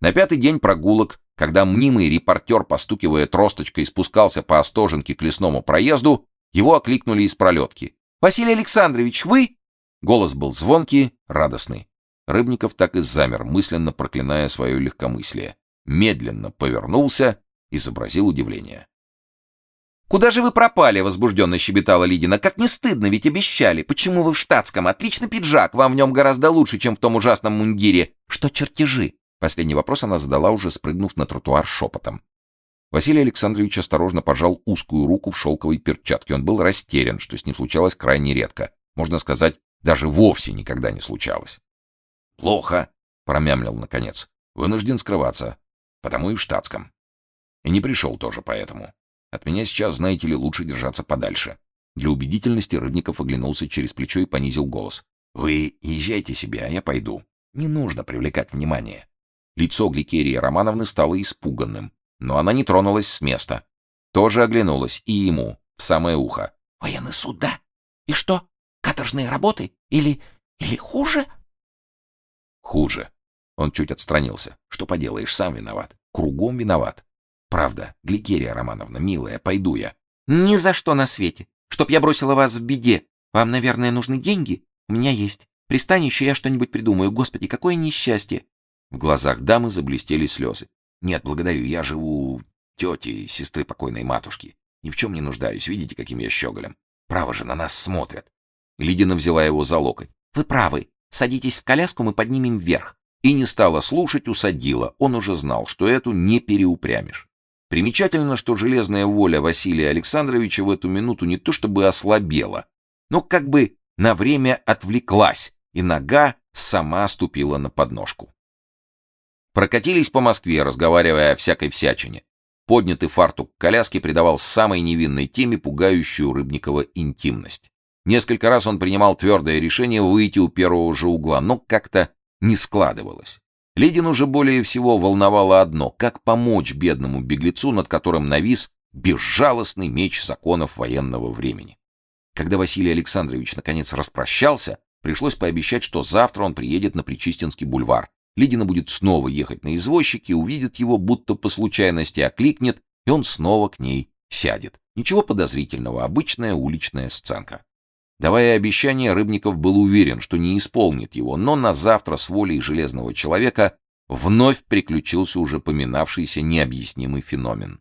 На пятый день прогулок, когда мнимый репортер, постукивая тросточкой, спускался по Остоженке к лесному проезду, его окликнули из пролетки. «Василий Александрович, вы?» Голос был звонкий, радостный. Рыбников так и замер, мысленно проклиная свое легкомыслие. Медленно повернулся, изобразил удивление. «Куда же вы пропали?» — возбужденно щебетала Лидина. «Как не стыдно, ведь обещали. Почему вы в штатском? Отличный пиджак, вам в нем гораздо лучше, чем в том ужасном мундире. Что чертежи?» Последний вопрос она задала, уже спрыгнув на тротуар шепотом. Василий Александрович осторожно пожал узкую руку в шелковой перчатке. Он был растерян, что с ним случалось крайне редко. Можно сказать, даже вовсе никогда не случалось. «Плохо», — промямлил наконец. «Вынужден скрываться. Потому и в штатском. И не пришел тоже поэтому. От меня сейчас, знаете ли, лучше держаться подальше». Для убедительности Рыбников оглянулся через плечо и понизил голос. «Вы езжайте себе, а я пойду. Не нужно привлекать внимание». Лицо Гликерии Романовны стало испуганным, но она не тронулась с места. Тоже оглянулась и ему, в самое ухо. «Военный суд, да? И что? Каторжные работы? Или... или хуже?» «Хуже». Он чуть отстранился. «Что поделаешь, сам виноват. Кругом виноват. Правда, Гликерия Романовна, милая, пойду я». «Ни за что на свете. Чтоб я бросила вас в беде. Вам, наверное, нужны деньги? У меня есть. Пристанище я что-нибудь придумаю. Господи, какое несчастье!» В глазах дамы заблестели слезы. «Нет, благодарю, я живу тети, сестры покойной матушки. Ни в чем не нуждаюсь, видите, каким я щеголем. Право же, на нас смотрят». Лидина взяла его за локоть. «Вы правы. Садитесь в коляску, мы поднимем вверх». И не стала слушать, усадила. Он уже знал, что эту не переупрямишь. Примечательно, что железная воля Василия Александровича в эту минуту не то чтобы ослабела, но как бы на время отвлеклась, и нога сама ступила на подножку. Прокатились по Москве, разговаривая о всякой всячине. Поднятый фартук коляски придавал самой невинной теме пугающую Рыбникова интимность. Несколько раз он принимал твердое решение выйти у первого же угла, но как-то не складывалось. Ледин уже более всего волновало одно — как помочь бедному беглецу, над которым навис безжалостный меч законов военного времени. Когда Василий Александрович наконец распрощался, пришлось пообещать, что завтра он приедет на Причистинский бульвар. Лидина будет снова ехать на извозчике, увидит его, будто по случайности окликнет, и он снова к ней сядет. Ничего подозрительного, обычная уличная сценка. Давая обещание, Рыбников был уверен, что не исполнит его, но на завтра с волей железного человека вновь приключился уже поминавшийся необъяснимый феномен.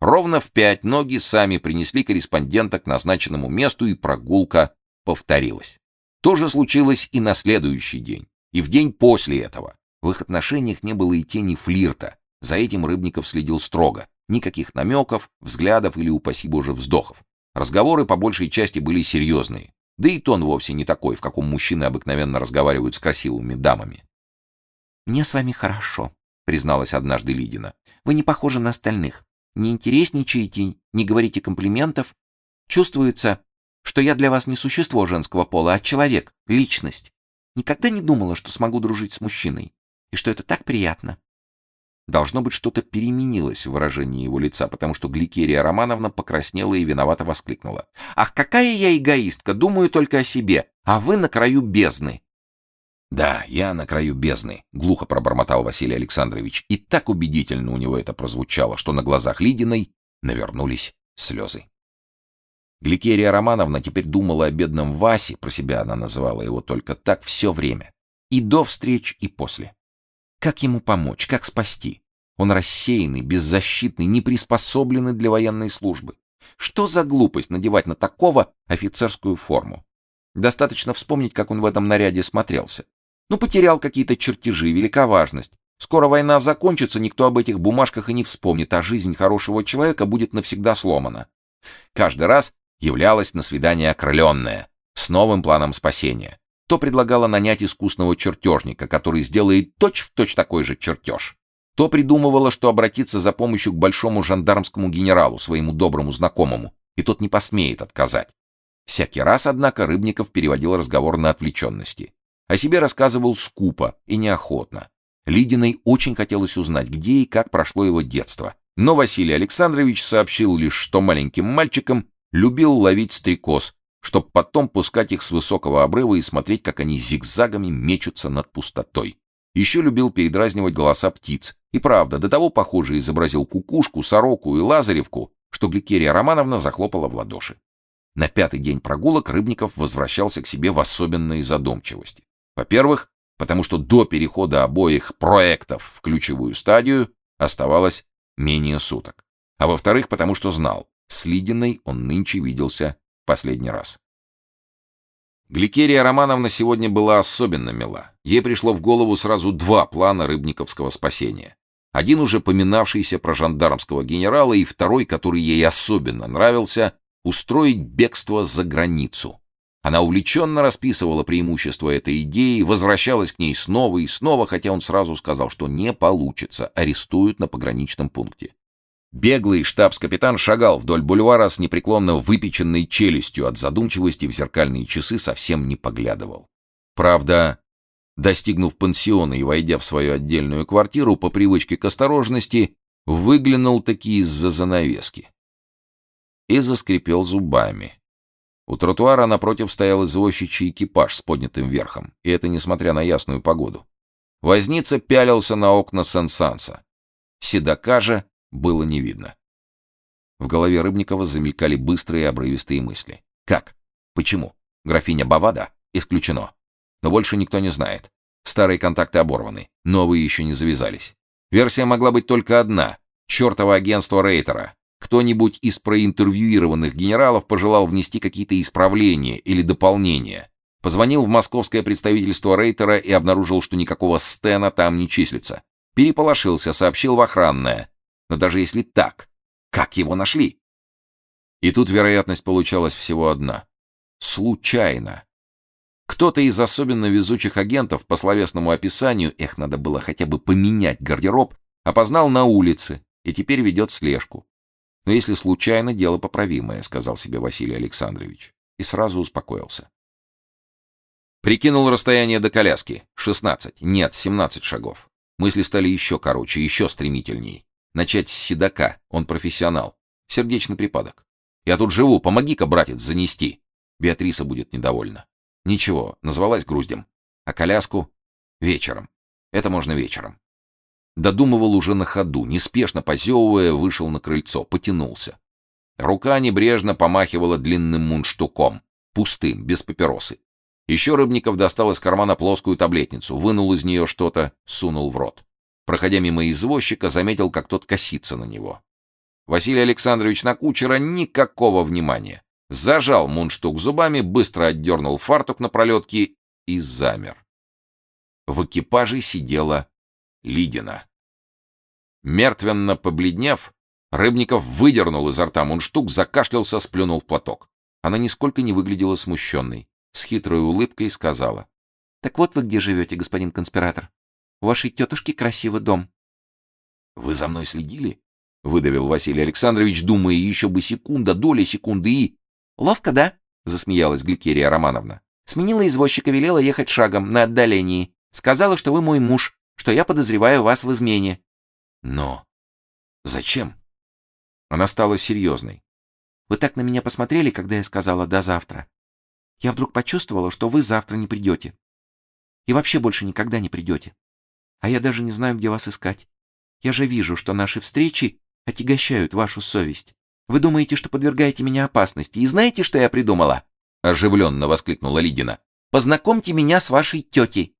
Ровно в пять ноги сами принесли корреспондента к назначенному месту, и прогулка повторилась. То же случилось и на следующий день, и в день после этого. В их отношениях не было и тени флирта. За этим Рыбников следил строго. Никаких намеков, взглядов или, упаси боже, вздохов. Разговоры по большей части были серьезные. Да и тон вовсе не такой, в каком мужчины обыкновенно разговаривают с красивыми дамами. «Мне с вами хорошо», — призналась однажды Лидина. «Вы не похожи на остальных. Не интересничаете, не говорите комплиментов. Чувствуется, что я для вас не существо женского пола, а человек, личность. Никогда не думала, что смогу дружить с мужчиной. И что это так приятно. Должно быть, что-то переменилось в выражении его лица, потому что Гликерия Романовна покраснела и виновато воскликнула. «Ах, какая я эгоистка! Думаю только о себе, а вы на краю бездны!» «Да, я на краю бездны», — глухо пробормотал Василий Александрович, и так убедительно у него это прозвучало, что на глазах Лидиной навернулись слезы. Гликерия Романовна теперь думала о бедном Васе, про себя она называла его только так все время, и до встреч, и после. Как ему помочь? Как спасти? Он рассеянный, беззащитный, не приспособленный для военной службы. Что за глупость надевать на такого офицерскую форму? Достаточно вспомнить, как он в этом наряде смотрелся. Ну, потерял какие-то чертежи, велика важность. Скоро война закончится, никто об этих бумажках и не вспомнит, а жизнь хорошего человека будет навсегда сломана. Каждый раз являлась на свидание окрыленная, с новым планом спасения то предлагала нанять искусного чертежника, который сделает точь-в-точь точь такой же чертеж, то придумывала, что обратиться за помощью к большому жандармскому генералу, своему доброму знакомому, и тот не посмеет отказать. Всякий раз, однако, Рыбников переводил разговор на отвлеченности. О себе рассказывал скупо и неохотно. Лидиной очень хотелось узнать, где и как прошло его детство. Но Василий Александрович сообщил лишь, что маленьким мальчиком любил ловить стрекоз чтобы потом пускать их с высокого обрыва и смотреть, как они зигзагами мечутся над пустотой. Еще любил передразнивать голоса птиц. И правда, до того похоже изобразил кукушку, сороку и лазаревку, что Гликерия Романовна захлопала в ладоши. На пятый день прогулок Рыбников возвращался к себе в особенной задумчивости. Во-первых, потому что до перехода обоих проектов в ключевую стадию оставалось менее суток. А во-вторых, потому что знал, с Лидиной он нынче виделся последний раз. Гликерия Романовна сегодня была особенно мила. Ей пришло в голову сразу два плана рыбниковского спасения. Один уже поминавшийся про жандармского генерала, и второй, который ей особенно нравился, устроить бегство за границу. Она увлеченно расписывала преимущества этой идеи, возвращалась к ней снова и снова, хотя он сразу сказал, что не получится, арестуют на пограничном пункте. Беглый штабс-капитан шагал вдоль бульвара с непреклонно выпеченной челюстью, от задумчивости в зеркальные часы совсем не поглядывал. Правда, достигнув пансиона и войдя в свою отдельную квартиру, по привычке к осторожности, выглянул таки из-за занавески. И заскрипел зубами. У тротуара напротив стоял извозчичий экипаж с поднятым верхом, и это несмотря на ясную погоду. Возница пялился на окна Сен-Санса. Седока же было не видно. В голове Рыбникова замелькали быстрые обрывистые мысли. Как? Почему? Графиня Бавада? Исключено. Но больше никто не знает. Старые контакты оборваны, новые еще не завязались. Версия могла быть только одна. Чёртово агентство Рейтера. Кто-нибудь из проинтервьюированных генералов пожелал внести какие-то исправления или дополнения. Позвонил в московское представительство Рейтера и обнаружил, что никакого Стена там не числится. Переполошился, сообщил в охранное. Но даже если так, как его нашли? И тут вероятность получалась всего одна. Случайно. Кто-то из особенно везучих агентов по словесному описанию, их надо было хотя бы поменять гардероб, опознал на улице и теперь ведет слежку. Но если случайно, дело поправимое, сказал себе Василий Александрович и сразу успокоился. Прикинул расстояние до коляски. 16, нет, 17 шагов. Мысли стали еще короче, еще стремительней. Начать с седока, он профессионал. Сердечный припадок. Я тут живу, помоги-ка, братец, занести. Беатриса будет недовольна. Ничего, назвалась груздем. А коляску вечером. Это можно вечером. Додумывал уже на ходу, неспешно позевывая, вышел на крыльцо, потянулся. Рука небрежно помахивала длинным мундштуком, пустым, без папиросы. Еще Рыбников достал из кармана плоскую таблетницу, вынул из нее что-то, сунул в рот. Проходя мимо извозчика, заметил, как тот косится на него. Василий Александрович на кучера никакого внимания. Зажал мундштук зубами, быстро отдернул фартук на пролетке и замер. В экипаже сидела Лидина. Мертвенно побледнев, Рыбников выдернул изо рта мундштук, закашлялся, сплюнул в платок. Она нисколько не выглядела смущенной. С хитрой улыбкой сказала. «Так вот вы где живете, господин конспиратор. Вашей тетушки красивый дом. Вы за мной следили? выдавил Василий Александрович, думая еще бы секунда, доля секунды и Ловко, да? засмеялась Гликерия Романовна. Сменила извозчика, велела ехать шагом на отдалении. Сказала, что вы мой муж, что я подозреваю вас в измене. Но зачем? Она стала серьезной. Вы так на меня посмотрели, когда я сказала «до завтра». Я вдруг почувствовала, что вы завтра не придете. И вообще больше никогда не придете а я даже не знаю, где вас искать. Я же вижу, что наши встречи отягощают вашу совесть. Вы думаете, что подвергаете меня опасности, и знаете, что я придумала?» Оживленно воскликнула Лидина. «Познакомьте меня с вашей тетей.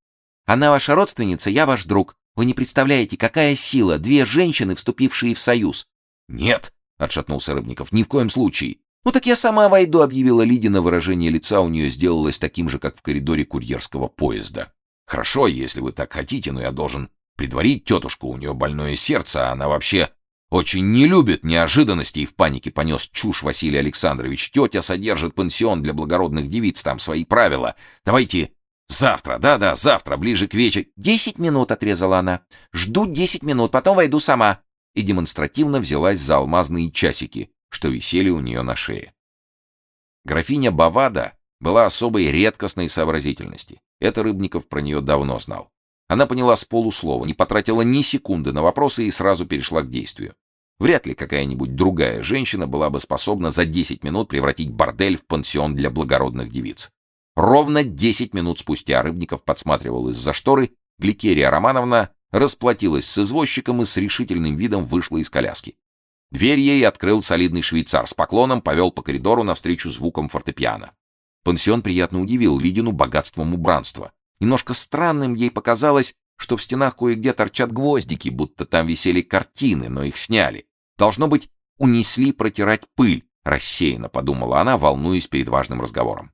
Она ваша родственница, я ваш друг. Вы не представляете, какая сила, две женщины, вступившие в союз». «Нет», — отшатнулся Рыбников, — «ни в коем случае». «Ну так я сама войду», — объявила Лидина. Выражение лица у нее сделалось таким же, как в коридоре курьерского поезда. Хорошо, если вы так хотите, но я должен предварить тетушку, у нее больное сердце, а она вообще очень не любит неожиданностей и в панике понес чушь Василий Александрович. Тетя содержит пансион для благородных девиц, там свои правила. Давайте завтра, да-да, завтра, ближе к вечеру. Десять минут, отрезала она. Жду десять минут, потом войду сама. И демонстративно взялась за алмазные часики, что висели у нее на шее. Графиня Бавада была особой редкостной сообразительности. Это Рыбников про нее давно знал. Она поняла с полуслова, не потратила ни секунды на вопросы и сразу перешла к действию. Вряд ли какая-нибудь другая женщина была бы способна за 10 минут превратить бордель в пансион для благородных девиц. Ровно 10 минут спустя Рыбников подсматривал из-за шторы, Гликерия Романовна расплатилась с извозчиком и с решительным видом вышла из коляски. Дверь ей открыл солидный швейцар, с поклоном повел по коридору навстречу звукам фортепиано. Пансион приятно удивил Лидину богатством убранства. Немножко странным ей показалось, что в стенах кое-где торчат гвоздики, будто там висели картины, но их сняли. Должно быть, унесли протирать пыль, рассеянно подумала она, волнуясь перед важным разговором.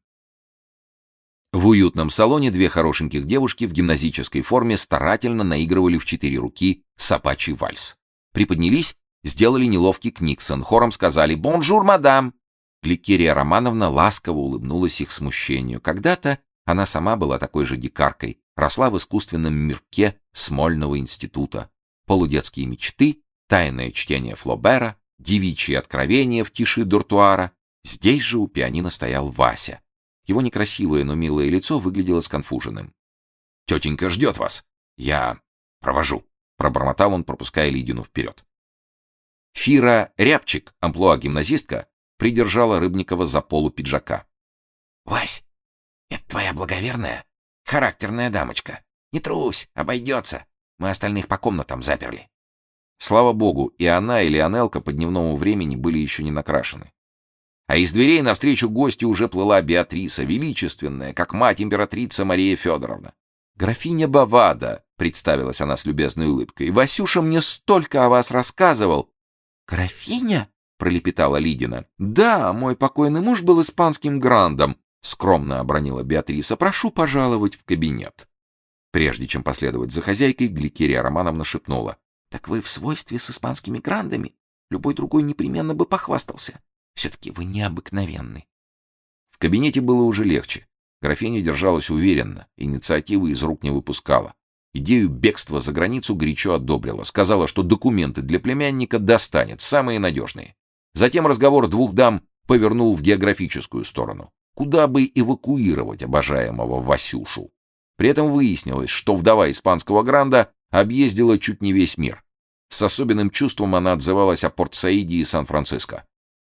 В уютном салоне две хорошеньких девушки в гимназической форме старательно наигрывали в четыре руки собачий вальс. Приподнялись сделали неловкий книксен, хором сказали «Bonjour, madame!». Гликерия Романовна ласково улыбнулась их смущению. Когда-то она сама была такой же дикаркой, росла в искусственном мирке Смольного института. Полудетские мечты, тайное чтение Флобера, девичьи откровения в тиши дортуара. Здесь же у пианино стоял Вася. Его некрасивое, но милое лицо выглядело сконфуженным. «Тетенька ждет вас. Я провожу», — пробормотал он, пропуская Лидину вперед. Фира Рябчик, амплуа гимназистка, придержала Рыбникова за полу пиджака. «Вась, это твоя благоверная, характерная дамочка. Не трусь, обойдется. Мы остальных по комнатам заперли». Слава богу, и она, и Леонелка по дневному времени были еще не накрашены. А из дверей навстречу гостю уже плыла Беатриса, величественная, как мать императрица Мария Федоровна. «Графиня Бавада», — представилась она с любезной улыбкой, — «Васюша мне столько о вас рассказывал, «Графиня?» — пролепетала Лидина. «Да, мой покойный муж был испанским грандом», — скромно обронила Беатриса. «Прошу пожаловать в кабинет». Прежде чем последовать за хозяйкой, Гликерия Романовна шепнула. «Так вы в свойстве с испанскими грандами? Любой другой непременно бы похвастался. Все-таки вы необыкновенный». В кабинете было уже легче. Графиня держалась уверенно, инициативы из рук не выпускала. Идею бегства за границу горячо одобрила, сказала, что документы для племянника достанет, самые надежные. Затем разговор двух дам повернул в географическую сторону. Куда бы эвакуировать обожаемого Васюшу? При этом выяснилось, что вдова испанского гранда объездила чуть не весь мир. С особенным чувством она отзывалась о Порт-Саиде и Сан-Франциско.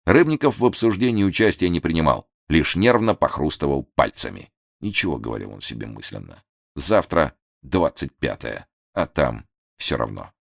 Рыбников в обсуждении участия не принимал, лишь нервно похрустывал пальцами. «Ничего», — говорил он себе мысленно. «Завтра двадцать пятое, а там все равно.